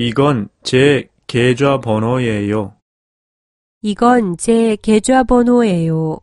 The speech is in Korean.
이건 제 계좌번호예요. 이건 제 계좌번호예요.